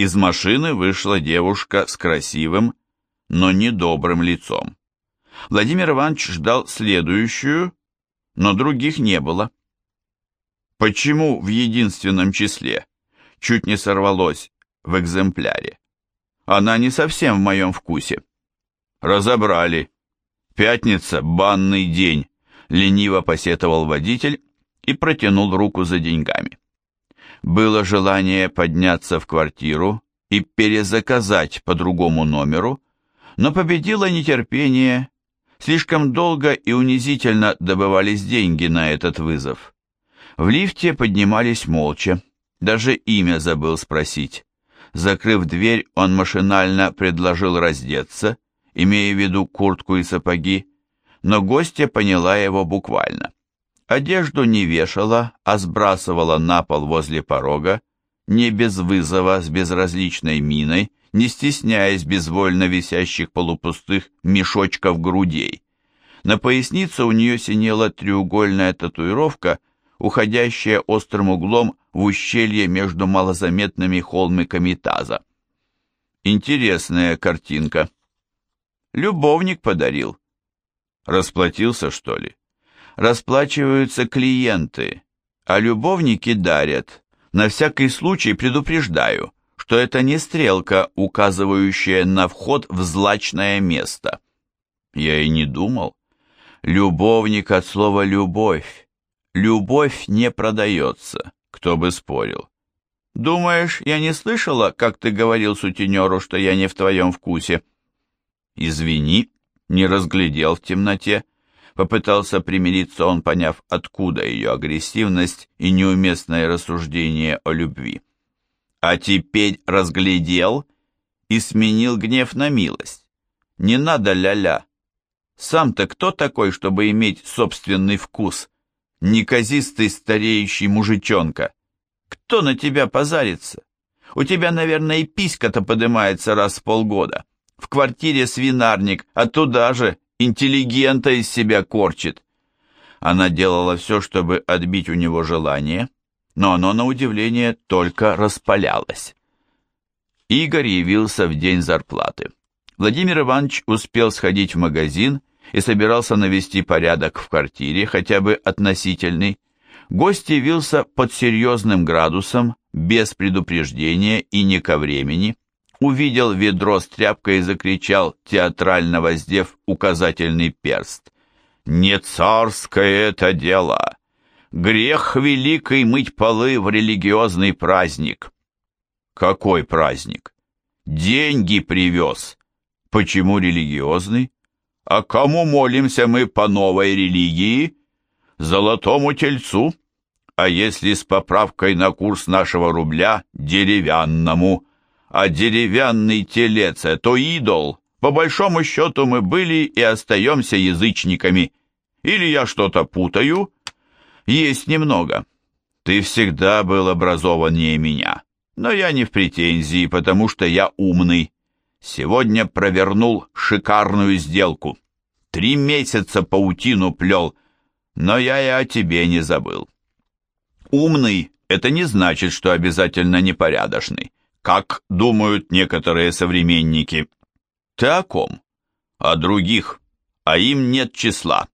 Из машины вышла девушка с красивым, но недобрым лицом. Владимир Иванович ждал следующую, но других не было. Почему в единственном числе чуть не сорвалось в экземпляре? Она не совсем в моем вкусе. Разобрали. Пятница, банный день, лениво посетовал водитель и протянул руку за деньгами. Было желание подняться в квартиру и перезаказать по другому номеру, но победило нетерпение. Слишком долго и унизительно добывались деньги на этот вызов. В лифте поднимались молча, даже имя забыл спросить. Закрыв дверь, он машинально предложил раздеться, имея в виду куртку и сапоги, но гостья поняла его буквально. Одежду не вешала, а сбрасывала на пол возле порога, не без вызова, с безразличной миной, не стесняясь безвольно висящих полупустых мешочков грудей. На пояснице у нее синела треугольная татуировка, уходящая острым углом в ущелье между малозаметными холмиками таза. Интересная картинка. Любовник подарил. Расплатился, что ли? Расплачиваются клиенты, а любовники дарят. На всякий случай предупреждаю, что это не стрелка, указывающая на вход в злачное место. Я и не думал. Любовник от слова «любовь». Любовь не продается, кто бы спорил. Думаешь, я не слышала, как ты говорил сутенеру, что я не в твоем вкусе? Извини, не разглядел в темноте. Попытался примириться он, поняв, откуда ее агрессивность и неуместное рассуждение о любви. А теперь разглядел и сменил гнев на милость. Не надо ля-ля. Сам-то кто такой, чтобы иметь собственный вкус? Неказистый стареющий мужичонка. Кто на тебя позарится? У тебя, наверное, и писька-то поднимается раз в полгода. В квартире свинарник, а туда же интеллигента из себя корчит. Она делала все, чтобы отбить у него желание, но оно, на удивление, только распалялось. Игорь явился в день зарплаты. Владимир Иванович успел сходить в магазин и собирался навести порядок в квартире, хотя бы относительный. Гость явился под серьезным градусом, без предупреждения и не ко времени, увидел ведро с тряпкой и закричал, театрально воздев указательный перст. «Не царское это дело! Грех великий мыть полы в религиозный праздник!» «Какой праздник?» «Деньги привез!» «Почему религиозный?» «А кому молимся мы по новой религии?» «Золотому тельцу!» «А если с поправкой на курс нашего рубля деревянному?» А деревянный телец — это идол. По большому счету мы были и остаемся язычниками. Или я что-то путаю? Есть немного. Ты всегда был образованнее меня, но я не в претензии, потому что я умный. Сегодня провернул шикарную сделку. Три месяца паутину плел, но я и о тебе не забыл. Умный — это не значит, что обязательно непорядочный как думают некоторые современники. Ты о ком? О других, а им нет числа.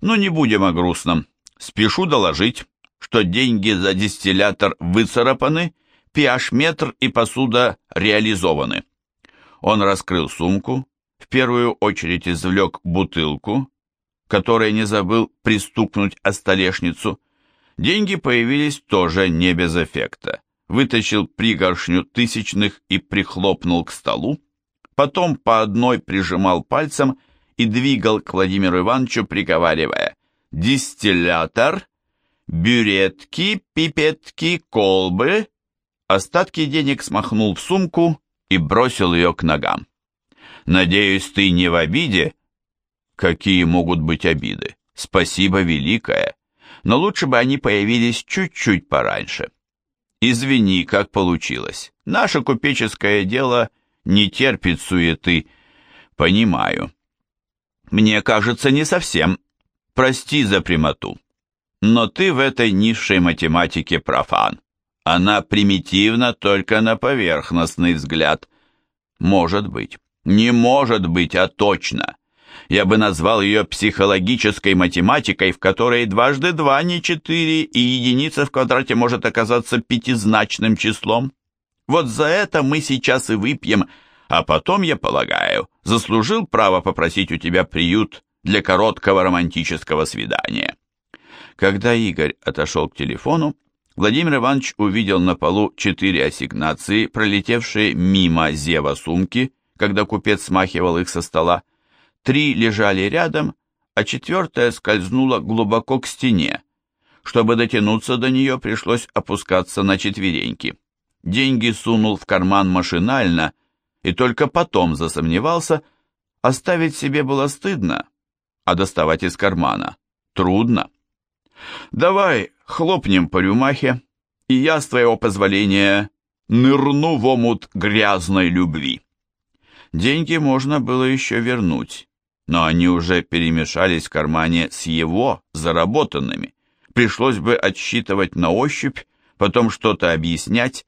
Но не будем о грустном. Спешу доложить, что деньги за дистиллятор выцарапаны, pH-метр и посуда реализованы. Он раскрыл сумку, в первую очередь извлек бутылку, которой не забыл пристукнуть о столешницу. Деньги появились тоже не без эффекта вытащил пригоршню тысячных и прихлопнул к столу, потом по одной прижимал пальцем и двигал к Владимиру Ивановичу, приговаривая «Дистиллятор, бюретки, пипетки, колбы». Остатки денег смахнул в сумку и бросил ее к ногам. «Надеюсь, ты не в обиде?» «Какие могут быть обиды? Спасибо великое, но лучше бы они появились чуть-чуть пораньше». Извини, как получилось. Наше купеческое дело не терпит суеты. Понимаю. Мне кажется, не совсем. Прости за прямоту. Но ты в этой низшей математике профан. Она примитивна только на поверхностный взгляд. Может быть. Не может быть, а точно. Я бы назвал ее психологической математикой, в которой дважды два не четыре, и единица в квадрате может оказаться пятизначным числом. Вот за это мы сейчас и выпьем, а потом, я полагаю, заслужил право попросить у тебя приют для короткого романтического свидания. Когда Игорь отошел к телефону, Владимир Иванович увидел на полу четыре ассигнации, пролетевшие мимо зева сумки, когда купец смахивал их со стола. Три лежали рядом, а четвертая скользнула глубоко к стене. Чтобы дотянуться до нее, пришлось опускаться на четвереньки. Деньги сунул в карман машинально и только потом засомневался, оставить себе было стыдно, а доставать из кармана трудно. «Давай хлопнем по рюмахе, и я, с твоего позволения, нырну в омут грязной любви». Деньги можно было еще вернуть, но они уже перемешались в кармане с его заработанными. Пришлось бы отсчитывать на ощупь, потом что-то объяснять.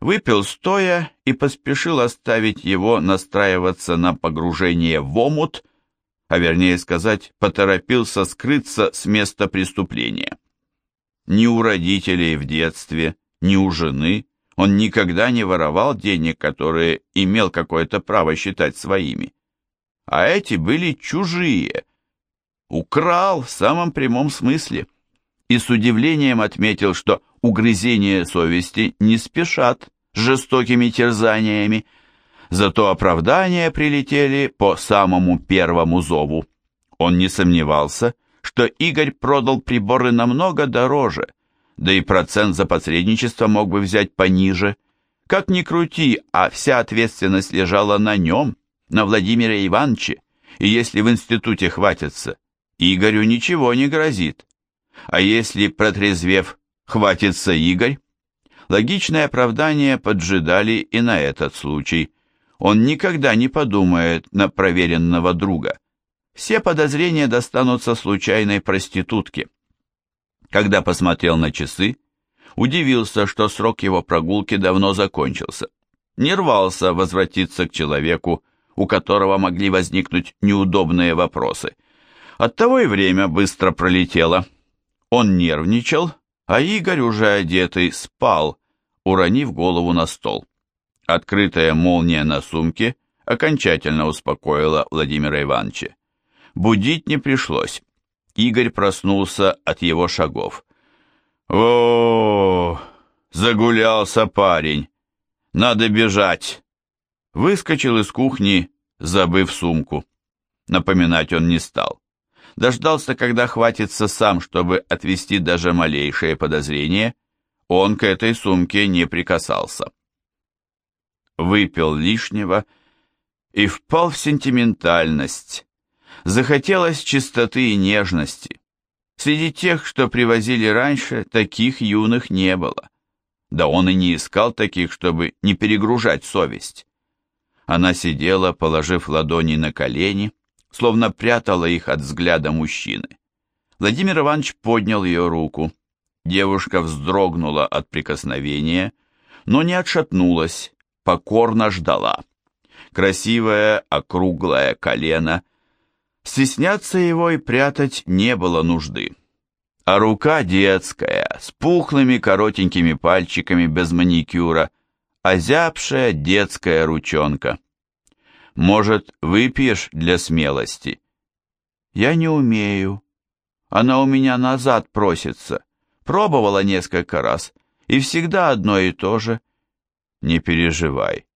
Выпил стоя и поспешил оставить его настраиваться на погружение в омут, а вернее сказать, поторопился скрыться с места преступления. Ни у родителей в детстве, ни у жены он никогда не воровал денег, которые имел какое-то право считать своими а эти были чужие. Украл в самом прямом смысле. И с удивлением отметил, что угрызения совести не спешат жестокими терзаниями, зато оправдания прилетели по самому первому зову. Он не сомневался, что Игорь продал приборы намного дороже, да и процент за посредничество мог бы взять пониже. Как ни крути, а вся ответственность лежала на нем на Владимира Ивановича, и если в институте хватится, Игорю ничего не грозит. А если, протрезвев, хватится Игорь? Логичное оправдание поджидали и на этот случай. Он никогда не подумает на проверенного друга. Все подозрения достанутся случайной проститутке. Когда посмотрел на часы, удивился, что срок его прогулки давно закончился. Не рвался возвратиться к человеку, у которого могли возникнуть неудобные вопросы. Оттого и время быстро пролетело. Он нервничал, а Игорь, уже одетый, спал, уронив голову на стол. Открытая молния на сумке окончательно успокоила Владимира Ивановича. Будить не пришлось. Игорь проснулся от его шагов. «О, загулялся парень! Надо бежать!» Выскочил из кухни, забыв сумку. Напоминать он не стал. Дождался, когда хватится сам, чтобы отвести даже малейшее подозрение. Он к этой сумке не прикасался. Выпил лишнего и впал в сентиментальность. Захотелось чистоты и нежности. Среди тех, что привозили раньше, таких юных не было. Да он и не искал таких, чтобы не перегружать совесть. Она сидела, положив ладони на колени, словно прятала их от взгляда мужчины. Владимир Иванович поднял ее руку. Девушка вздрогнула от прикосновения, но не отшатнулась, покорно ждала. Красивое округлое колено. Стесняться его и прятать не было нужды. А рука детская, с пухлыми коротенькими пальчиками без маникюра, озябшая детская ручонка. Может, выпьешь для смелости? Я не умею. Она у меня назад просится. Пробовала несколько раз, и всегда одно и то же. Не переживай.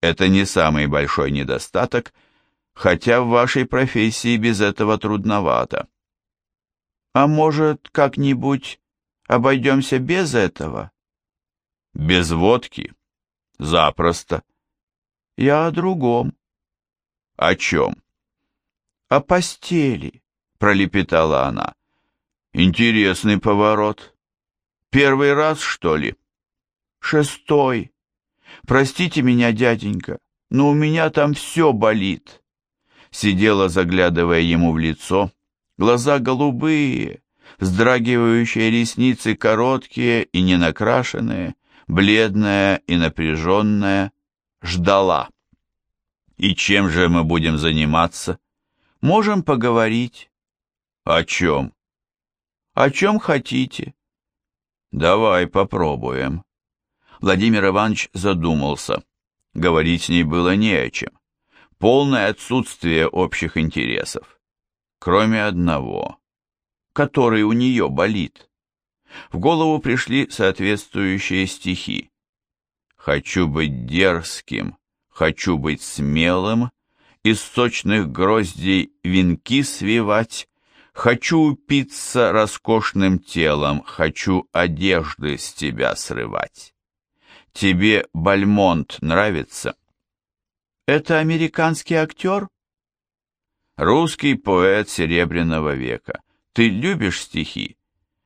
Это не самый большой недостаток, хотя в вашей профессии без этого трудновато. А может, как-нибудь обойдемся без этого? Без водки? Запросто. Я о другом. О чем? О постели, пролепетала она. Интересный поворот. Первый раз, что ли? Шестой. Простите меня, дяденька, но у меня там все болит. Сидела, заглядывая ему в лицо, глаза голубые, вздрагивающие ресницы короткие и ненакрашенные, бледная и напряженная, ждала. «И чем же мы будем заниматься? Можем поговорить?» «О чем?» «О чем хотите?» «Давай попробуем». Владимир Иванович задумался. Говорить с ней было не о чем. Полное отсутствие общих интересов. Кроме одного, который у нее болит. В голову пришли соответствующие стихи. «Хочу быть дерзким, хочу быть смелым, из сочных гроздей венки свивать, хочу упиться роскошным телом, хочу одежды с тебя срывать». Тебе Бальмонт нравится? Это американский актер? Русский поэт Серебряного века. Ты любишь стихи?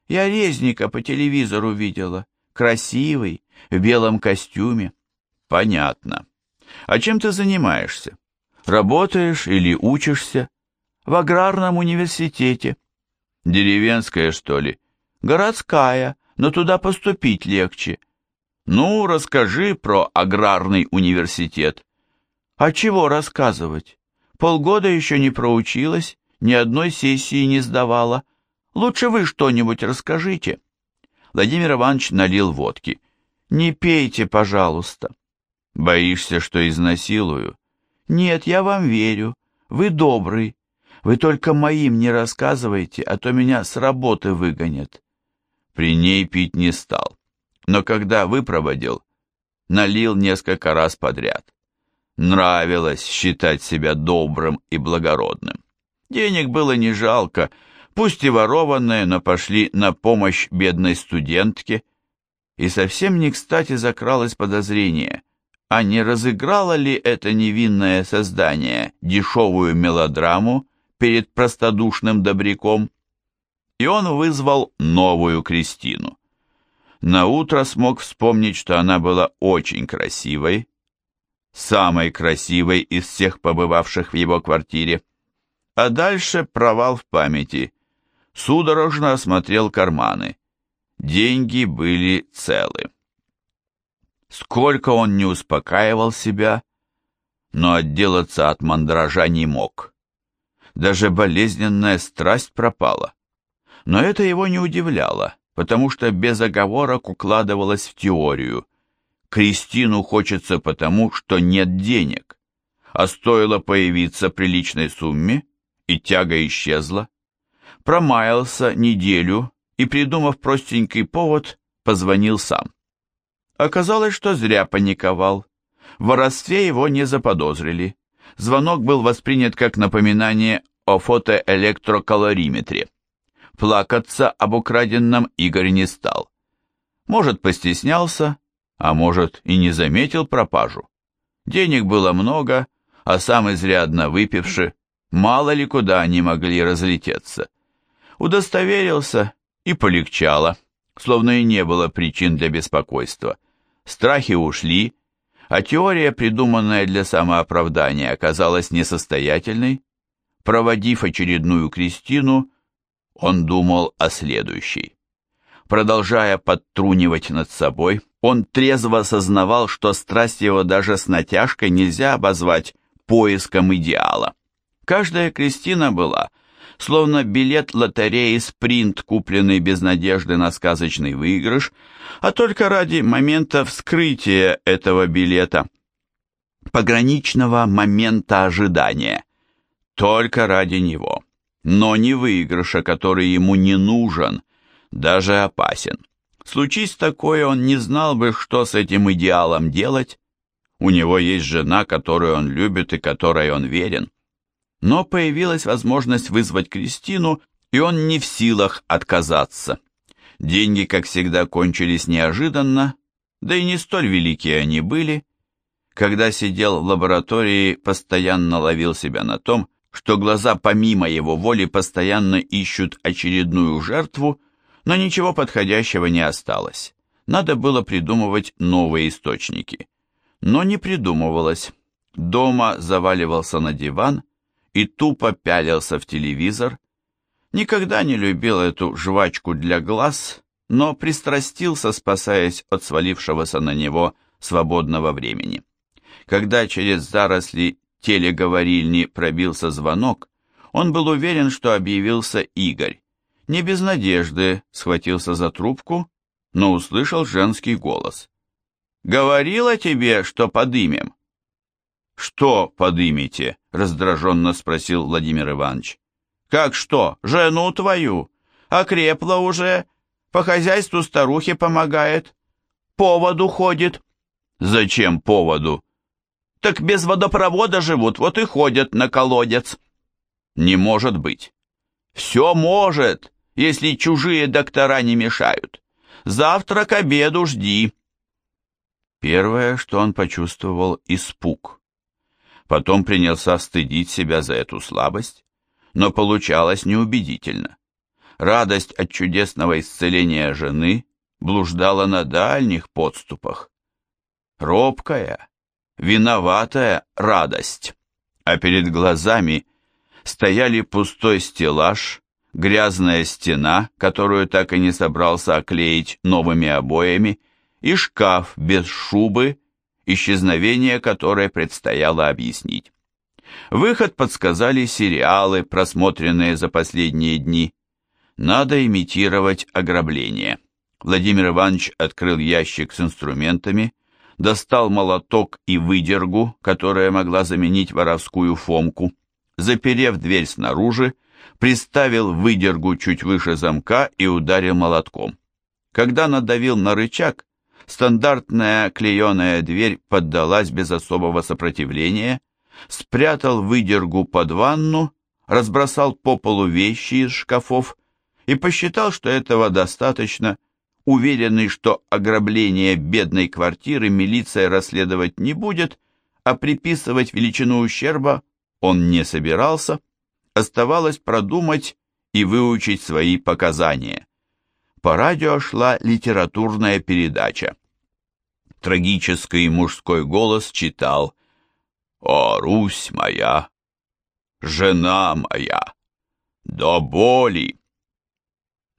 Я Резника по телевизору видела. Красивый, в белом костюме. Понятно. А чем ты занимаешься? Работаешь или учишься? В аграрном университете. Деревенская, что ли? Городская, но туда поступить легче. Ну, расскажи про аграрный университет. А чего рассказывать? Полгода еще не проучилась, ни одной сессии не сдавала. Лучше вы что-нибудь расскажите. Владимир Иванович налил водки. Не пейте, пожалуйста. Боишься, что изнасилую? Нет, я вам верю. Вы добрый. Вы только моим не рассказывайте, а то меня с работы выгонят. При ней пить не стал но когда выпроводил, налил несколько раз подряд. Нравилось считать себя добрым и благородным. Денег было не жалко, пусть и ворованные, но пошли на помощь бедной студентке, и совсем не кстати закралось подозрение, а не разыграло ли это невинное создание дешевую мелодраму перед простодушным добряком? И он вызвал новую Кристину. На утро смог вспомнить, что она была очень красивой, самой красивой из всех побывавших в его квартире. А дальше провал в памяти. Судорожно осмотрел карманы. Деньги были целы. Сколько он не успокаивал себя, но отделаться от мандража не мог. Даже болезненная страсть пропала. Но это его не удивляло потому что без оговорок укладывалось в теорию. Кристину хочется потому, что нет денег, а стоило появиться приличной сумме, и тяга исчезла. Промаялся неделю и, придумав простенький повод, позвонил сам. Оказалось, что зря паниковал. В воровстве его не заподозрили. Звонок был воспринят как напоминание о фотоэлектрокалориметре. Плакаться об украденном Игорь не стал. Может, постеснялся, а может, и не заметил пропажу. Денег было много, а сам изрядно выпивший, мало ли куда они могли разлететься. Удостоверился и полегчало, словно и не было причин для беспокойства. Страхи ушли, а теория, придуманная для самооправдания, оказалась несостоятельной. Проводив очередную Кристину, он думал о следующей. Продолжая подтрунивать над собой, он трезво осознавал, что страсть его даже с натяжкой нельзя обозвать поиском идеала. Каждая Кристина была, словно билет лотереи «Спринт», купленный без надежды на сказочный выигрыш, а только ради момента вскрытия этого билета, пограничного момента ожидания. Только ради него но не выигрыша, который ему не нужен, даже опасен. Случись такое, он не знал бы, что с этим идеалом делать. У него есть жена, которую он любит и которой он верен. Но появилась возможность вызвать Кристину, и он не в силах отказаться. Деньги, как всегда, кончились неожиданно, да и не столь великие они были. Когда сидел в лаборатории, постоянно ловил себя на том, что глаза помимо его воли постоянно ищут очередную жертву, но ничего подходящего не осталось. Надо было придумывать новые источники. Но не придумывалось. Дома заваливался на диван и тупо пялился в телевизор. Никогда не любил эту жвачку для глаз, но пристрастился, спасаясь от свалившегося на него свободного времени. Когда через заросли телеговорильни пробился звонок, он был уверен, что объявился Игорь. Не без надежды схватился за трубку, но услышал женский голос. «Говорила тебе, что подымем?» «Что подымете?» — раздраженно спросил Владимир Иванович. «Как что? Жену твою? Окрепла уже, по хозяйству старухе помогает, поводу ходит». «Зачем поводу?» «Так без водопровода живут, вот и ходят на колодец». «Не может быть». «Все может, если чужие доктора не мешают. Завтра к обеду жди». Первое, что он почувствовал, испуг. Потом принялся стыдить себя за эту слабость, но получалось неубедительно. Радость от чудесного исцеления жены блуждала на дальних подступах. Робкая, виноватая радость, а перед глазами стояли пустой стеллаж, грязная стена, которую так и не собрался оклеить новыми обоями, и шкаф без шубы, исчезновение которой предстояло объяснить. Выход подсказали сериалы, просмотренные за последние дни. Надо имитировать ограбление. Владимир Иванович открыл ящик с инструментами, достал молоток и выдергу, которая могла заменить воровскую фомку, заперев дверь снаружи, приставил выдергу чуть выше замка и ударил молотком. Когда надавил на рычаг, стандартная клееная дверь поддалась без особого сопротивления, спрятал выдергу под ванну, разбросал по полу вещи из шкафов и посчитал, что этого достаточно, уверенный, что ограбление бедной квартиры милиция расследовать не будет, а приписывать величину ущерба он не собирался, оставалось продумать и выучить свои показания. По радио шла литературная передача. Трагический мужской голос читал «О, Русь моя, жена моя, до боли!»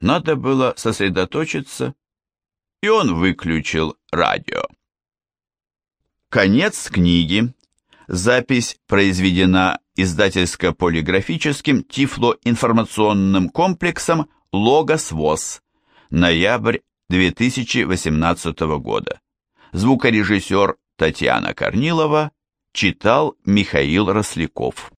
Надо было сосредоточиться, и он выключил радио. Конец книги. Запись произведена издательско-полиграфическим тифлоинформационным комплексом «Логос ВОЗ». Ноябрь 2018 года. Звукорежиссер Татьяна Корнилова читал Михаил Росляков.